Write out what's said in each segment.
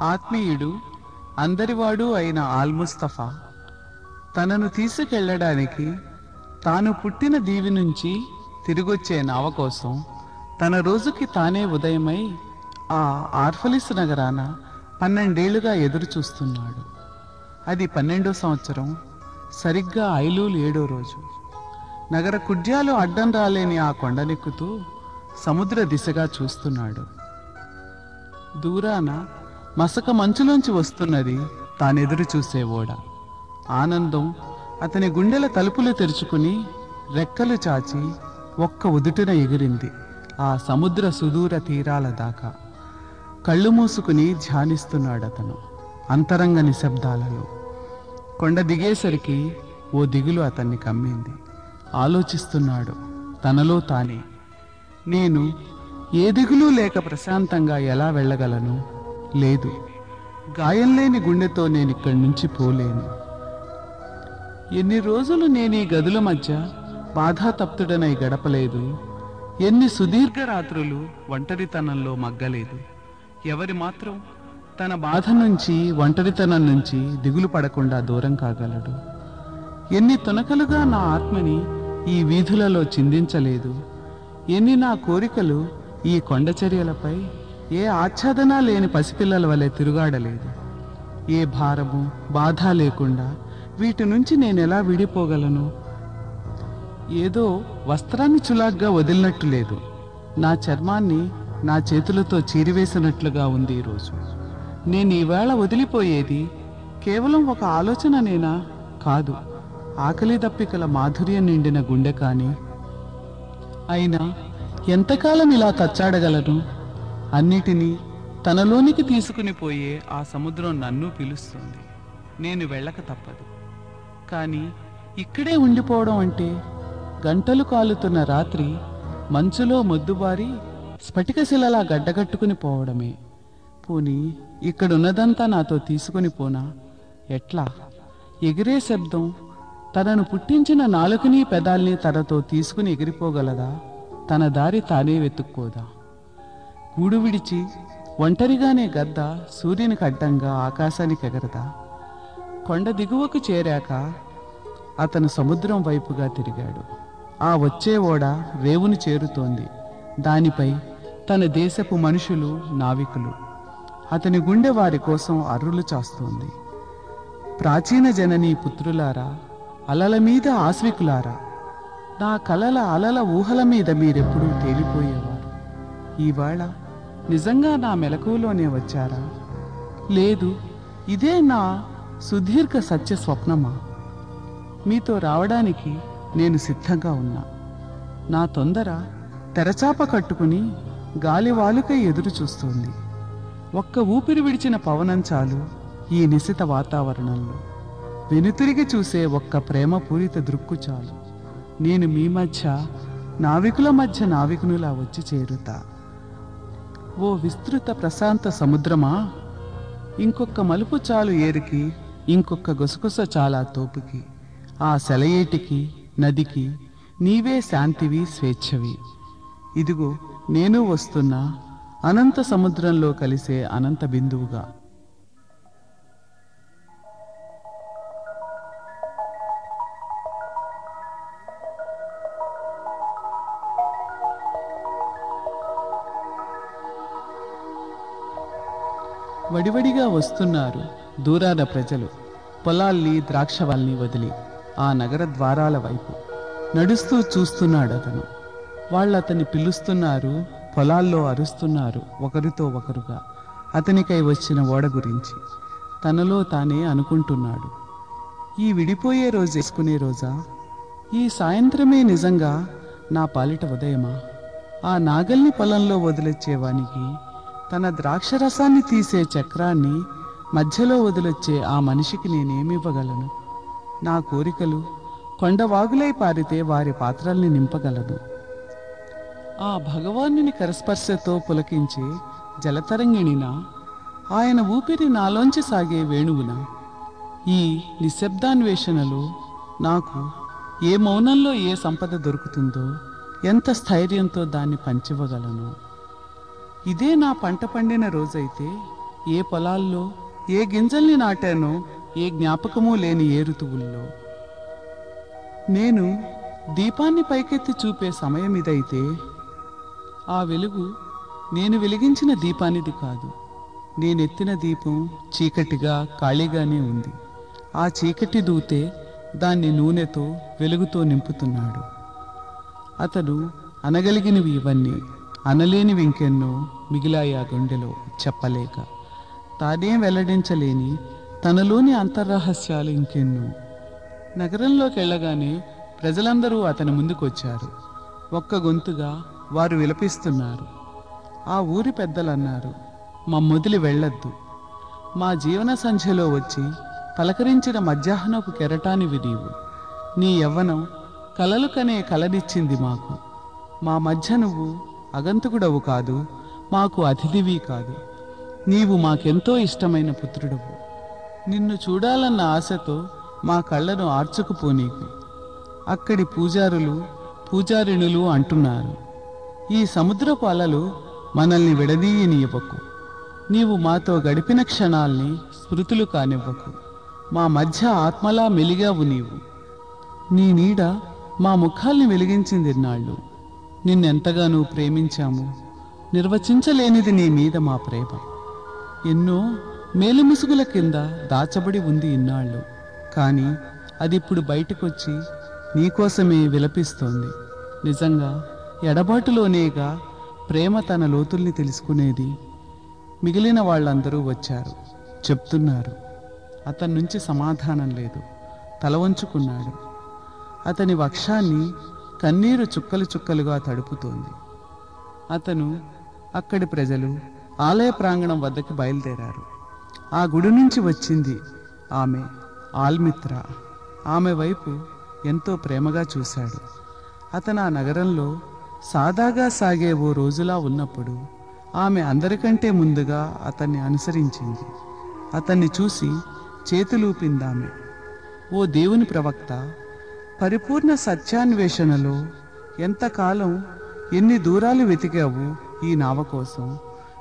ఆత్మీయుడు అందరివాడు అయిన ఆల్ముస్తఫా తనను తీసుకెళ్ళడానికి తాను పుట్టిన దీవి నుంచి తిరిగొచ్చే నావ కోసం తన రోజుకి తానే ఉదయమై ఆ ఆర్ఫలిస్ నగరాన పన్నెండేళ్ళుగా ఎదురు చూస్తున్నాడు అది పన్నెండో సంవత్సరం సరిగ్గా ఐలూలు ఏడో రోజు. నగర కుడ్యాలు అడ్డం రాలేని ఆ కొండనెక్కుతూ సముద్ర దిశగా చూస్తున్నాడు. దూరాన మసక మంచులోంచి వస్తున్నది తానెదురు చూసే ఓడ. ఆనందం అతని గుండెల తలుపులు తెరుచుకుని రెక్కలు చాచి ఒక్క ఉదుటిన ఎగిరింది ఆ సముద్ర సుదూర తీరాల దాకా. కళ్ళు మూసుకుని ధ్యానిస్తున్నాడు అతను అంతరంగ నిశ్శబ్దాలలో. కొండ దిగేసరికి ఓ దిగులు అతన్ని కమ్మింది. ఆలోచిస్తున్నాడు తనలో తానే నేను ఏ దిగులు లేక ప్రశాంతంగా ఎలా వెళ్ళగలను? లేదు. గాయం లేని గుండెతో నేను ఇక్కడి నుంచి పోలేను. ఎన్ని రోజులు నేను ఈ గదుల మధ్య బాధాతప్తుడనై గడపలేదు. ఎన్ని సుదీర్ఘ రాత్రులు ఒంటరితనంలో మగ్గలేదు. ఎవరి మాత్రం తన బాధ నుంచి ఒంటరితనం నుంచి దిగులు పడకుండా దూరం కాగలడు. ఎన్ని తునకలుగా నా ఆత్మని ఈ వీధులలో చిందించలేదు. ఎన్ని నా కోరికలు ఈ కొండచర్యలపై ఏ ఆచ్ఛాదన లేని పసిపిల్లల వలె తిరుగాడలేదు. ఏ భారము బాధ లేకుండా వీటి నుంచి నేను ఎలా విడిపోగలను? ఏదో వస్త్రాన్ని చులాగ్గా వదిలినట్టు లేదు. నా చర్మాన్ని నా చేతులతో చీరివేసినట్లుగా ఉంది ఈరోజు నేను ఈవేళ వదిలిపోయేది కేవలం ఒక ఆలోచననేనా? కాదు. ఆకలి దప్పికల మాధుర్యం నిండిన గుండె కానీ. అయినా ఎంతకాలం ఇలా తచ్చాడగలను? అన్నిటినీ తనలోనికి తీసుకుని పోయే ఆ సముద్రం నన్ను పిలుస్తుంది. నేను వెళ్ళక తప్పదు. కానీ ఇక్కడే ఉండిపోవడం అంటే గంటలు కాలుతున్న రాత్రి మంచులో మొద్దుబారి స్ఫటికశిలలా గడ్డగట్టుకుని పోవడమే. పోనీ ఇక్కడున్నదంతా నాతో తీసుకుని పోనా? ఎట్లా? ఎగిరే శబ్దం తనను పుట్టించిన నాలుకని పెదాల్ని తనతో తీసుకుని ఎగిరిపోగలదా? తన దారి తానే వెతుక్కోదా? గూడు విడిచి ఒంటరిగానే గద్ద సూర్యునికి అడ్డంగా ఆకాశానికి ఎగరదా? కొండ దిగువకు చేరాక అతను సముద్రం వైపుగా తిరిగాడు. ఆ వచ్చే ఓడ రేవుని చేరుతోంది. దానిపై తన దేశపు మనుషులు నావికులు. అతని గుండె వారి కోసం అర్రులు చాస్తోంది. ప్రాచీన జననీ పుత్రులారా అలల మీద ఆశ్వికులారా? నా కలల అలల ఊహల మీద మీరెప్పుడూ తేలిపోయారు ఇవాళ నిజంగా నా మెలకువలోనే వచ్చారా? లేదు ఇదే నా సుదీర్ఘ సత్య స్వప్నమా? మీతో రావడానికి నేను సిద్ధంగా ఉన్నా. నా తొందర తెరచాప కట్టుకుని గాలివాలుకై ఎదురు చూస్తోంది. ఒక్క ఊపిరి విడిచిన పవనం చాలు ఈ నిశిత వాతావరణంలో. వెనుతిరిగి చూసే ఒక్క ప్రేమపూరిత దృక్కు చాలు. నేను మీ మధ్య నావికుల మధ్య నావికునులా వచ్చి చేరుతా. ఓ విస్తృత ప్రశాంత సముద్రమా? ఇంకొక మలుపు చాలు ఏరికి ఇంకొక గుసగుస చాలా తోపుకి ఆ సెలయేటికి నదికి నీవే శాంతివి స్వేచ్ఛవి. ఇదిగో నేను వస్తున్నా అనంత సముద్రంలో కలిసే అనంత బిందువుగా. వడివడిగా వస్తున్నారు దూరాన ప్రజలు. పొలాల్ని ద్రాక్షవాల్ని వదిలి ఆ నగర ద్వారాల వైపు నడుస్తూ చూస్తున్నాడు అతను వాళ్ళు అతన్ని పిలుస్తున్నారు పొలాల్లో అరుస్తున్నారు ఒకరితో ఒకరుగా. అతనికై వచ్చిన ఓడ గురించి తనలో తానే అనుకుంటున్నాడు. ఈ విడిపోయే రోజు వేసుకునే రోజా? ఈ సాయంత్రమే నిజంగా నా పాలిట ఉదయమా? ఆ నాగల్ని పొలంలో వదిలిచ్చేవానికి తన ద్రాక్షరసాన్ని తీసే చక్రాన్ని మధ్యలో వదిలొచ్చే ఆ మనిషికి నేనేమివ్వగలను? నా కోరికలు కొండవాగులై పారితే వారి పాత్రల్ని నింపగలదు. ఆ భగవానుని కరస్పర్శతో పులకించే జలతరంగిణిన ఆయన ఊపిరి నాలోంచి సాగే వేణువున ఈ నిశ్శబ్దాన్వేషణలో నాకు ఏ మౌనంలో ఏ సంపద దొరుకుతుందో ఎంత స్థైర్యంతో దాన్ని పంచివ్వగలను? ఇదే నా పంట పండిన రోజైతే ఏ పొలాల్లో ఏ గింజల్ని నాటానో ఏ జ్ఞాపకమూ లేని ఏ ఋతువుల్లో. నేను దీపాన్ని పైకెత్తి చూపే సమయం ఇదైతే ఆ వెలుగు నేను వెలిగించిన దీపానిది కాదు. నేనెత్తిన దీపం చీకటిగా ఖాళీగానే ఉంది. ఆ చీకటి దూతే దాన్ని నూనెతో వెలుగుతో నింపుతున్నాడు. అతడు అనగలిగినవి ఇవన్నీ. అనలేని ఇంకెన్నో మిగిలాయా గుండెలో చెప్పలేక. తానే వెల్లడించలేని తనలోని అంతర్రహస్యాలు ఇంకెన్నో. నగరంలోకి వెళ్ళగానే ప్రజలందరూ అతని ముందుకొచ్చారు. ఒక్క గొంతుగా వారు విలపిస్తున్నారు. ఆ ఊరి పెద్దలన్నారు మమ్మొదిలి వెళ్ళొద్దు. మా జీవన సంధ్యలో వచ్చి పలకరించిన మధ్యాహ్నపు కెరటానివి నీవు నీ యవ్వనం కలలు కనే కలనిచ్చింది మాకు. మా మధ్య నువ్వు అగంతకుడవు కాదు మాకు అతిథివి కాదు. నీవు మాకెంతో ఇష్టమైన పుత్రుడవు. నిన్ను చూడాలన్న ఆశతో మా కళ్ళను ఆర్చుకుపోనీకు అక్కడి పూజారులు పూజారిణులు అంటున్నారు. ఈ సముద్రపు అలలు మనల్ని విడదీయనివ్వకు నీవు మాతో గడిపిన క్షణాల్ని స్మృతులు కానివ్వకు. మా మధ్య ఆత్మలా మెలిగావు నీవు. నీ నీడ మా ముఖాల్ని వెలిగించింది నాళ్ళు. నిన్నెంతగానో ప్రేమించాము. నిర్వచించలేనిది నీ మీద మా ప్రేమ. ఎన్నో మేలుముసుగుల కింద దాచబడి ఉంది ఇన్నాళ్ళు. కానీ అది ఇప్పుడు బయటకొచ్చి నీకోసమే విలపిస్తోంది. నిజంగా ఎడబాటులోనేగా ప్రేమ తన లోతుల్ని తెలుసుకునేది. మిగిలిన వాళ్ళందరూ వచ్చారు. చెప్తున్నారు. అతని నుంచి సమాధానం లేదు. తల వంచుకున్నాడు. అతని వక్షాన్ని కన్నీరు చుక్కలు చుక్కలుగా తడుపుతోంది. అతను అక్కడి ప్రజలు ఆలయ ప్రాంగణం వద్దకి బయలుదేరారు. ఆ గుడి నుంచి వచ్చింది ఆమె ఆల్మిత్ర. ఆమె వైపు ఎంతో ప్రేమగా చూశాడు. అతను ఆ నగరంలో సాదాగా సాగే ఓ రోజులా ఉన్నప్పుడు ఆమె అందరికంటే ముందుగా అతన్ని అనుసరించింది. అతన్ని చూసి చేతులూపిందామె ఓ దేవుని ప్రవక్త పరిపూర్ణ సత్యాన్వేషణలో ఎంతకాలం ఎన్ని దూరాలు వెతికావు ఈ నావ కోసం?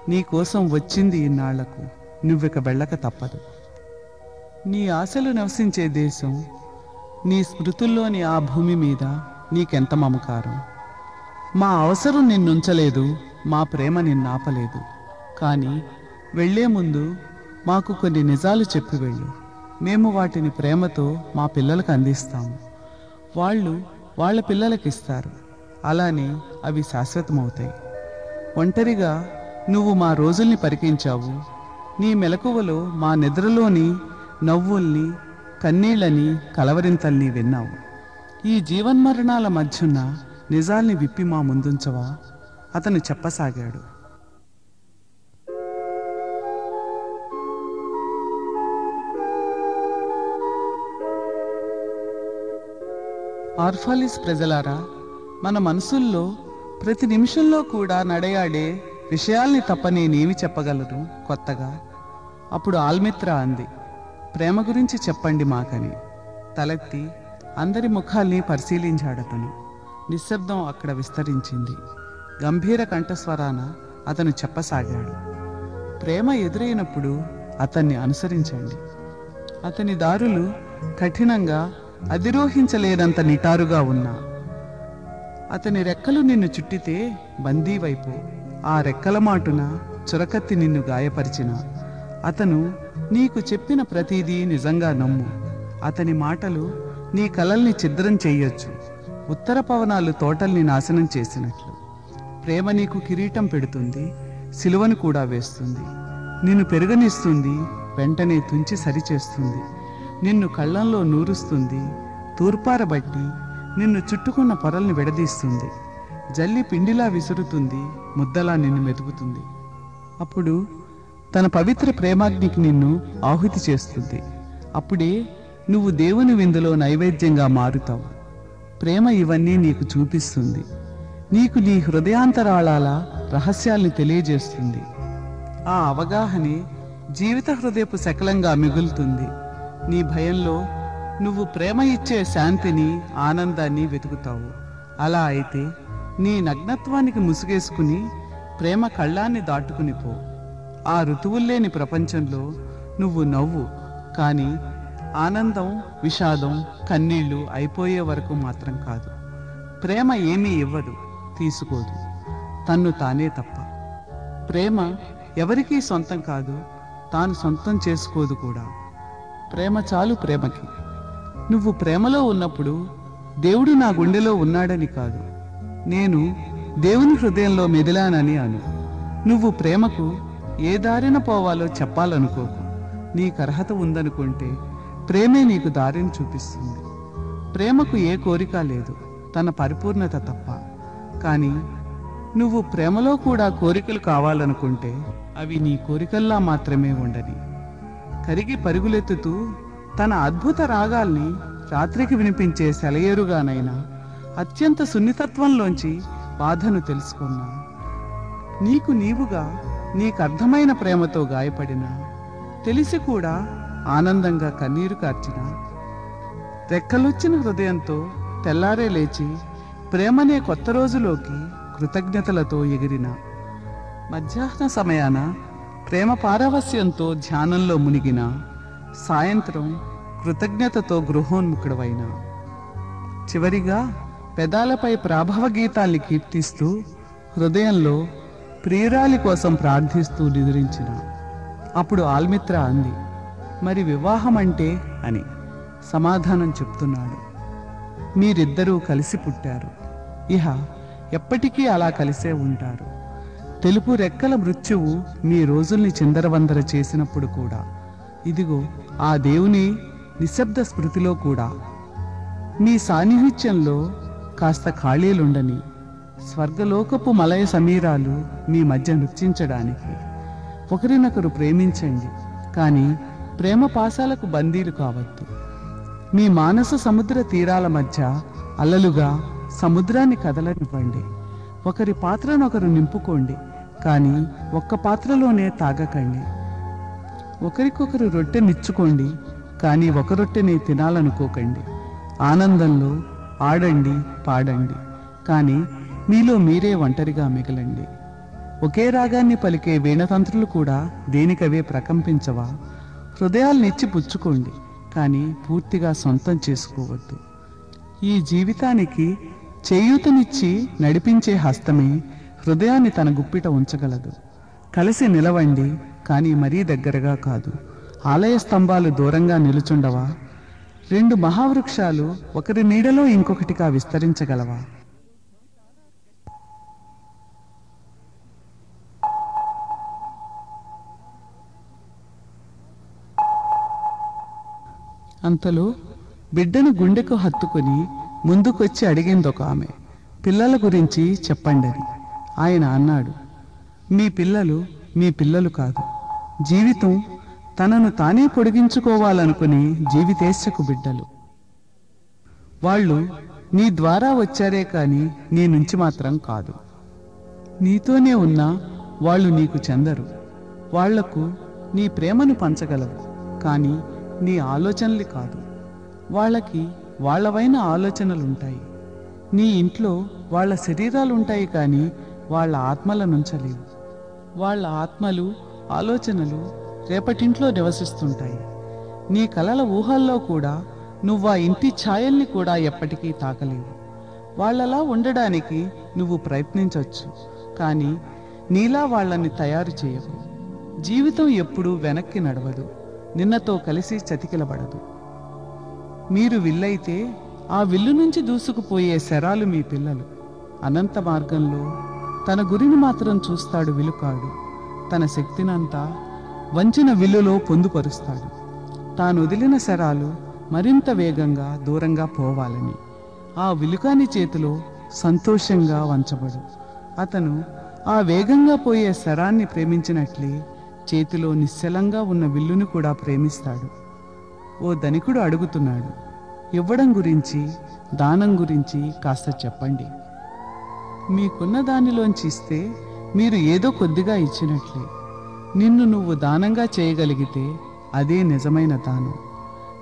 నీ కోసం వచ్చింది ఇన్నాళ్ళకు. నువ్విక వెళ్ళక తప్పదు. నీ ఆశలు నివసించే దేశం నీ స్మృతుల్లోని ఆ భూమి మీద నీకెంత మమకారం? మా అవసరం నిన్నుంచలేదు మా ప్రేమ నిన్నాపలేదు. కానీ వెళ్ళే ముందు మాకు కొన్ని నిజాలు చెప్పి వెళ్ళు. మేము వాటిని ప్రేమతో మా పిల్లలకు అందిస్తాము. వాళ్ళు వాళ్ళ పిల్లలకి ఇస్తారు అలానే అవి శాశ్వతమవుతాయి. ఒంటరిగా నువ్వు మా రోజుల్ని పరికించావు. నీ మెలకువలో మా నిద్రలోని నవ్వుల్ని కన్నీళ్ళని కలవరింతల్ని విన్నావు. ఈ జీవన్మరణాల మధ్యున్న నిజాల్ని విప్పి మా ముందుంచవా? అతను చెప్పసాగాడు. ఆర్ఫాలిస్ ప్రజలారా మన మనసుల్లో ప్రతి నిమిషంలో కూడా నడయాడే విషయాల్ని తప్ప నేనేమి చెప్పగలను? కొత్తగా? అప్పుడు ఆల్మిత్ర అంది. ప్రేమ గురించి చెప్పండి మాకని. తలెత్తి అందరి ముఖాల్ని పరిశీలించాడతను. నిశ్శబ్దం అక్కడ విస్తరించింది. గంభీర కంఠస్వరాన అతను చెప్పసాగాడు. ప్రేమ ఎదురైనప్పుడు అతన్ని అనుసరించండి. అతని దారులు కఠినంగా అధిరోహించలేనంత నిటారుగా ఉన్నా. అతని రెక్కలు నిన్ను చుట్టితే బందీ వైపు ఆ రెక్కల మాటున చురకత్తి నిన్ను గాయపరిచిన. అతను నీకు చెప్పిన ప్రతిదీ నిజంగా నమ్ము. అతని మాటలు నీ కలల్ని ఛిద్రం చేయొచ్చు. ఉత్తర పవనాలు తోటల్ని నాశనం చేసినట్లు. ప్రేమ నీకు కిరీటం పెడుతుంది సిలువను కూడా వేస్తుంది. నిన్ను పెరుగనిస్తుంది వెంటనే తుంచి సరిచేస్తుంది. నిన్ను కళ్ళంలో నూరుస్తుంది తూర్పారబట్టి నిన్ను చుట్టుకున్న పొరల్ని విడదీస్తుంది. జల్లి పిండిలా విసురుతుంది ముద్దలా నిన్ను మెతుకుతుంది అప్పుడు తన పవిత్ర ప్రేమాగ్నికి నిన్ను ఆహుతి చేస్తుంది. అప్పుడే నువ్వు దేవుని విందులో నైవేద్యంగా మారుతావు. ప్రేమ ఇవన్నీ నీకు చూపిస్తుంది. నీకు నీ హృదయాంతరాళాల రహస్యాల్ని తెలియజేస్తుంది. ఆ అవగాహనే జీవిత హృదయపు సకలంగా మిగులుతుంది. నీ భయంలో నువ్వు ప్రేమ ఇచ్చే శాంతిని ఆనందాన్ని వెతుకుతావు. అలా అయితే నీ నగ్నత్వానికి ముసుగేసుకుని ప్రేమ కళ్ళాన్ని దాటుకుని పో. ఆ ఋతువుల్లేని ప్రపంచంలో నువ్వు నవ్వు కానీ ఆనందం విషాదం కన్నీళ్ళు అయిపోయే వరకు మాత్రం కాదు. ప్రేమ ఏమీ ఇవ్వదు తీసుకోదు. తన్ను తానే తప్ప. ప్రేమ ఎవరికీ సొంతం కాదు తాను సొంతం చేసుకోదు కూడా. ప్రేమ చాలు ప్రేమకి. నువ్వు ప్రేమలో ఉన్నప్పుడు దేవుడు నా గుండెలో ఉన్నాడని కాదు. నేను దేవుని హృదయంలో మెదిలానని అను. నువ్వు ప్రేమకు ఏ దారిన పోవాలో చెప్పాలనుకోకు. నీకు అర్హత ఉందనుకుంటే ప్రేమే నీకు దారిని చూపిస్తుంది. ప్రేమకు ఏ కోరిక లేదు. తన పరిపూర్ణత తప్ప. కానీ నువ్వు ప్రేమలో కూడా కోరికలు కావాలనుకుంటే అవి నీ కోరికల్లా మాత్రమే ఉండని. కరిగి పరుగులెత్తుతూ తన అద్భుత రాగాల్ని రాత్రికి వినిపించే సెలయేరుగానైనా అత్యంత సున్నితత్వంలోంచి బాధను తెలుసుకున్నా. నీకు నీవుగా నీకు అర్థమైన ప్రేమతో గాయపడిన తెలిసి కూడా ఆనందంగా కన్నీరు కార్చిన రెక్కలొచ్చిన హృదయంతో తెల్లారే లేచి ప్రేమనే కొత్త రోజులోకి కృతజ్ఞతలతో ఎగిరిన. మధ్యాహ్న సమయాన ప్రేమ పారవస్యంతో ధ్యానంలో మునిగిన సాయంత్రం కృతజ్ఞతతో గృహోన్ముఖుడవైన. చివరిగా పెదాలపై ప్రాభవ గీతాల్ని కీర్తిస్తూ హృదయంలో ప్రియురాలి కోసం ప్రార్థిస్తూ నిద్రించిన. అప్పుడు ఆల్మిత్ర అంది మరి వివాహం అంటే అని సమాధానం చెప్తున్నాడు. మీరిద్దరూ కలిసి పుట్టారు. ఇహ ఎప్పటికీ అలా కలిసే ఉంటారు. తెలుపు రెక్కల మృత్యువు మీ రోజుల్ని చిందరవందర చేసినప్పుడు కూడా. ఇదిగో ఆ దేవుని నిశ్శబ్ద స్మృతిలో కూడా. మీ సాన్నిహిత్యంలో కాస్త ఖాళీలుండని స్వర్గలోకపు మలయ సమీరాలు మీ మధ్య నృత్యించడానికి. ఒకరినొకరు ప్రేమించండి కానీ ప్రేమ పాశాలకు బందీలు కావద్దు. మీ మానస సముద్ర తీరాల మధ్య అలలుగా సముద్రాన్ని కదలనివ్వండి. ఒకరి పాత్రనొకరు నింపుకోండి. కానీ ఒక్క పాత్రలోనే తాగకండి. ఒకరికొకరు రొట్టె నిచ్చుకోండి కానీ ఒక రొట్టెని తినాలనుకోకండి. ఆనందంలో ఆడండి పాడండి కానీ మీలో మీరే ఒంటరిగా మిగలండి. ఒకే రాగాన్ని పలికే వీణతంత్రులు కూడా దేనికవే ప్రకంపించవా? హృదయాల్నిచ్చి పుచ్చుకోండి కానీ పూర్తిగా సొంతం చేసుకోవద్దు. ఈ జీవితానికి చేయూతనిచ్చి నడిపించే హస్తమే హృదయాన్ని తన గుప్పిట ఉంచగలదు. కలిసి నిలవండి కానీ మరీ దగ్గరగా కాదు. ఆలయ స్తంభాలు దూరంగా నిలుచుండవా? రెండు మహావృక్షాలు ఒకరి నీడలో ఇంకొకటిగా విస్తరించగలవా? అంతలో బిడ్డను గుండెకు హత్తుకుని ముందుకొచ్చి అడిగింది ఒక ఆమె. పిల్లల గురించి చెప్పండి ఆయన అన్నాడు మీ పిల్లలు మీ పిల్లలు కాదు. జీవితం తనను తానే పొడిగించుకోవాలనుకుని జీవితేశకు బిడ్డలు. వాళ్ళు నీ ద్వారా వచ్చారే కాని నీ నుంచి మాత్రం కాదు. నీతోనే ఉన్నా వాళ్ళు నీకు చెందరు. వాళ్ళకు నీ ప్రేమను పంచగలవు. కానీ నీ ఆలోచనలు కాదు. వాళ్ళకి వాళ్ళవైన ఆలోచనలుంటాయి. నీ ఇంట్లో వాళ్ళ శరీరాలుంటాయి కానీ వాళ్ళ ఆత్మల నుంచలేవు వాళ్ళ ఆత్మలు ఆలోచనలు రేపటింట్లో నివసిస్తుంటాయి. నీ కలల ఊహల్లో కూడా నువ్వు ఆ ఇంటి ఛాయల్ని కూడా ఎప్పటికీ తాకలేవు. వాళ్ళలా ఉండడానికి నువ్వు ప్రయత్నించవచ్చు కానీ నీలా వాళ్ళని తయారు చేయవు జీవితం ఎప్పుడూ వెనక్కి నడవదు నిన్నతో కలిసి చతికిలబడదు. మీరు విల్లైతే ఆ విల్లు నుంచి దూసుకుపోయే శరాలు మీ పిల్లలు. అనంత మార్గంలో తన గురిని మాత్రం చూస్తాడు విలుకాడు. తన శక్తినంతా వంచిన విల్లులో పొందుపరుస్తాడు. తాను వదిలిన శరాలు మరింత వేగంగా దూరంగా పోవాలని. ఆ విలుకాని చేతిలో సంతోషంగా వంచబడు. అతను ఆ వేగంగా పోయే శరాన్ని ప్రేమించినట్లే చేతిలో నిశ్చలంగా ఉన్న విల్లుని కూడా ప్రేమిస్తాడు. ఓ ధనికుడు అడుగుతున్నాడు ఇవ్వడం గురించి దానం గురించి కాస్త చెప్పండి. మీకున్న దానిలోంచి ఇస్తే మీరు ఏదో కొద్దిగా ఇచ్చినట్లే. నిన్ను నువ్వు దానంగా చేయగలిగితే అదే నిజమైన దానం.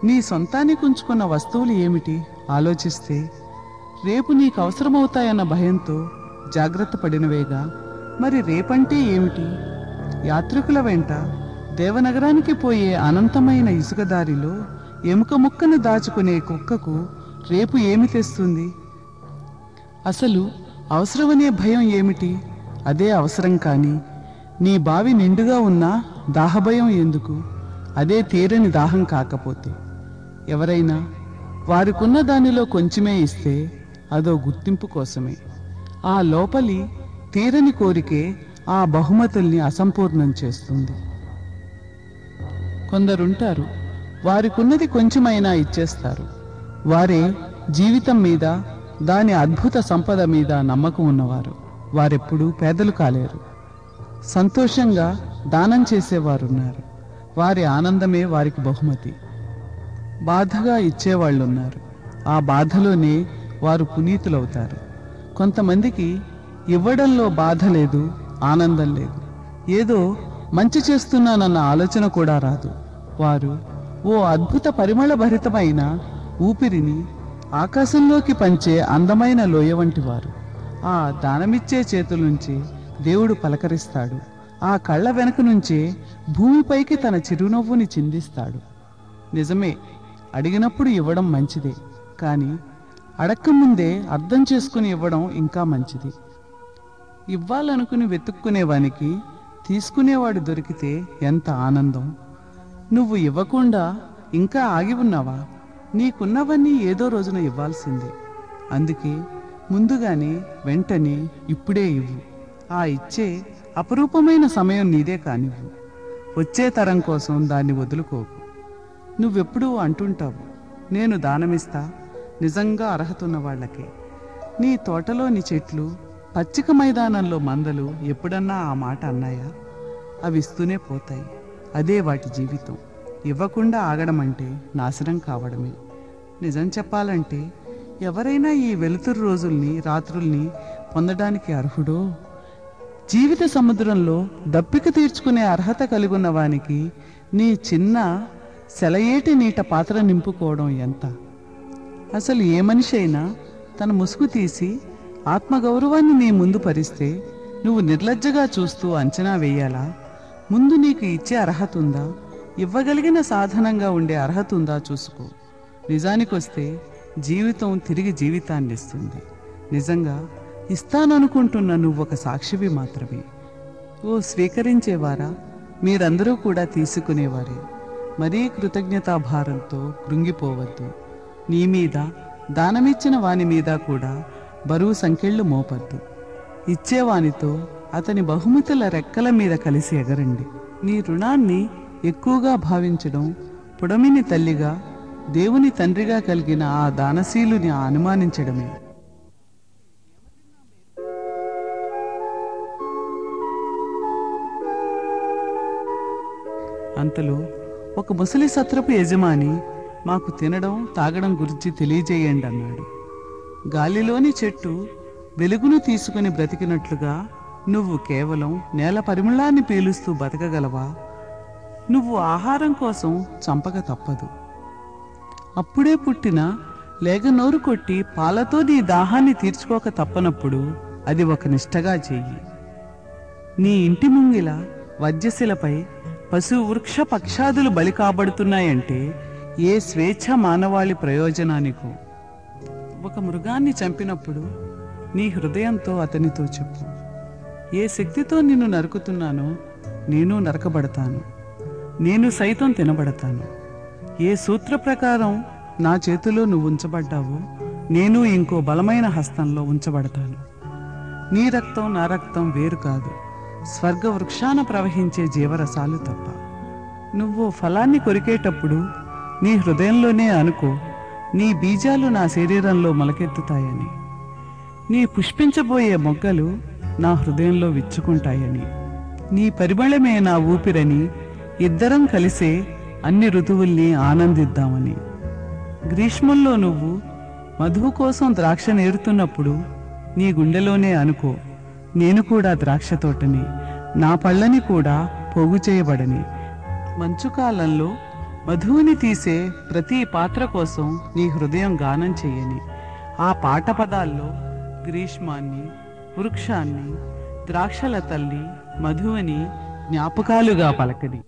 నీ సొంతానికి ఉంచుకున్న వస్తువులు ఏమిటి? ఆలోచిస్తే. రేపు నీకు అవసరమవుతాయన్న భయంతో జాగ్రత్త పడినవేగా. మరి రేపంటే ఏమిటి? యాత్రికుల వెంట దేవనగరానికి పోయే అనంతమైన ఇసుక దారిలో ఎముక ముక్కను దాచుకునే కుక్కకు రేపు ఏమి తెస్తుంది? అసలు అవసరమనే భయం ఏమిటి? అదే అవసరం కాని నీ బావి నిండుగా ఉన్నా దాహభయం ఎందుకు? అదే తీరని దాహం కాకపోతే. ఎవరైనా వారికున్న దానిలో కొంచెమే ఇస్తే అదో గుర్తింపు కోసమే. ఆ లోపలి తీరని కోరికే ఆ బహుమతుల్ని అసంపూర్ణం చేస్తుంది. కొందరుంటారు వారికున్నది కొంచెమైనా ఇచ్చేస్తారు. వారే జీవితం మీద దాని అద్భుత సంపద మీద నమ్మకం ఉన్నవారు. వారెప్పుడూ పేదలు కాలేరు. సంతోషంగా దానం చేసేవారున్నారు. వారి ఆనందమే వారికి బహుమతి. బాధగా ఇచ్చేవాళ్ళున్నారు. ఆ బాధలోనే వారు పునీతులవుతారు. కొంతమందికి ఇవ్వడంలో బాధ లేదు ఆనందం లేదు. ఏదో మంచి చేస్తున్నానన్న ఆలోచన కూడా రాదు. వారు ఓ అద్భుత పరిమళ భరితమైన ఊపిరిని ఆకాశంలోకి పంచే అందమైన లోయ వంటి వారు. ఆ దానమిచ్చే చేతుల నుంచి దేవుడు పలకరిస్తాడు. ఆ కళ్ళ వెనక నుంచే భూమిపైకి తన చిరునవ్వుని చిందిస్తాడు. నిజమే అడిగినప్పుడు ఇవ్వడం మంచిదే కానీ అడక్క ముందే అర్థం చేసుకుని ఇవ్వడం ఇంకా మంచిది. ఇవ్వాలనుకుని వెతుక్కునేవానికి తీసుకునేవాడు దొరికితే ఎంత ఆనందం. నువ్వు ఇవ్వకుండా ఇంకా ఆగి ఉన్నావా? నీకున్నవన్నీ ఏదో రోజున ఇవ్వాల్సిందే. అందుకే ముందుగానే వెంటనే ఇప్పుడే ఇవ్వు. ఆ ఇచ్చే అపరూపమైన సమయం నీదే కానివ్వు. వచ్చే తరం కోసం దాన్ని వదులుకోకు. నువ్వెప్పుడూ అంటుంటావు నేను దానమిస్తా నిజంగా అర్హత ఉన్న వాళ్ళకే. నీ తోటలోని చెట్లు పచ్చిక మైదానంలో మందలు ఎప్పుడన్నా ఆ మాట అన్నాయా? అవి ఇస్తూనే పోతాయి. అదే వాటి జీవితం. ఇవ్వకుండా ఆగడం అంటే నాశనం కావడమే. నిజం చెప్పాలంటే ఎవరైనా ఈ వెలుతురు రోజుల్ని రాత్రుల్ని పొందడానికి అర్హుడో? జీవిత సముద్రంలో దప్పిక తీర్చుకునే అర్హత కలిగిన వానికి నీ చిన్న సెలయేటి నీట పాత్ర నింపుకోవడం ఎంత? అసలు ఏ మనిషి అయినా తన ముసుగు తీసి ఆత్మగౌరవాన్ని నీ ముందు పరిస్తే నువ్వు నిర్లజ్జగా చూస్తూ అంచనా వేయాలా? ముందు నీకు ఇచ్చే అర్హత ఉందా? ఇవ్వగలిగిన సాధనంగా ఉండే అర్హత ఉందా? చూసుకో. నిజానికొస్తే జీవితం తిరిగి జీవితాన్ని ఇస్తుంది. నిజంగా ఇస్తాననుకుంటున్న నువ్వు ఒక సాక్షివి మాత్రమే. ఓ స్వీకరించేవారా? మీరందరూ కూడా తీసుకునేవారే. మరీ కృతజ్ఞతాభారంతో కృంగిపోవద్దు. నీ మీద దానమిచ్చిన వాని మీద కూడా బరువు సంకెళ్ళు మోపద్దు. ఇచ్చేవానితో అతని బహుమతుల రెక్కల మీద కలిసి ఎగరండి. నీ రుణాన్ని ఎక్కువగా భావించడం పుడమిని తల్లిగా దేవుని తండ్రిగా కలిగిన ఆ దానశీలుని అనుమానించడమే. అంతలో ఒక ముసలి సత్రపు యజమాని మాకు తినడం తాగడం గురించి తెలియజేయండి అన్నాడు. గాలిలోని చెట్టు వెలుగును తీసుకుని బ్రతికినట్లుగా నువ్వు కేవలం నేల పరిమళాన్ని పీలుస్తూ బతకగలవా? నువ్వు ఆహారం కోసం చంపక తప్పదు. అప్పుడే పుట్టిన లేక నోరు కొట్టి పాలతో నీ దాహాన్ని తీర్చుకోక తప్పనప్పుడు అది ఒక నిష్టగా చెయ్యి. నీ ఇంటి ముంగిల వజ్రశిలపై పశు వృక్ష పక్షాదులు బలి కాబడుతున్నాయంటే ఏ స్వేచ్ఛ మానవాళి ప్రయోజనానికో ఒక మృగాన్ని చంపినప్పుడు నీ హృదయంతో అతనితో చెప్పు. ఏ శక్తితో నిన్ను నరుకుతున్నానో నేను నరకబడతాను. నేను సైతం తినబడతాను. ఏ సూత్ర ప్రకారం నా చేతిలో నువ్వు ఉంచబడ్డావో నేను ఇంకో బలమైన హస్తంలో ఉంచబడతాను. నీ రక్తం నా రక్తం వేరు కాదు. స్వర్గ వృక్షాన ప్రవహించే జీవరసాలు తప్ప. నువ్వు ఫలాన్ని కొరికేటప్పుడు నీ హృదయంలోనే అనుకో నీ బీజాలు నా శరీరంలో మొలకెత్తుతాయని. నీ పుష్పించబోయే మొగ్గలు నా హృదయంలో విచ్చుకుంటాయని. నీ పరిమళమే నా ఊపిరని ఇద్దరం కలిసే అన్ని ఋతువుల్ని ఆనందిద్దామని. గ్రీష్మంలో నువ్వు మధువు కోసం ద్రాక్ష నేరుతున్నప్పుడు నీ గుండెలోనే అనుకో నేను కూడా ద్రాక్ష తోటని నా పళ్ళని కూడా పోగు చేయబడని. మంచు కాలంలో మధువుని తీసే ప్రతి పాత్ర కోసం నీ హృదయం గానం చేయని. ఆ పాట పదాల్లో గ్రీష్మాన్ని వృక్షాన్ని ద్రాక్షల తల్లి మధువని జ్ఞాపకాలుగా పలకని.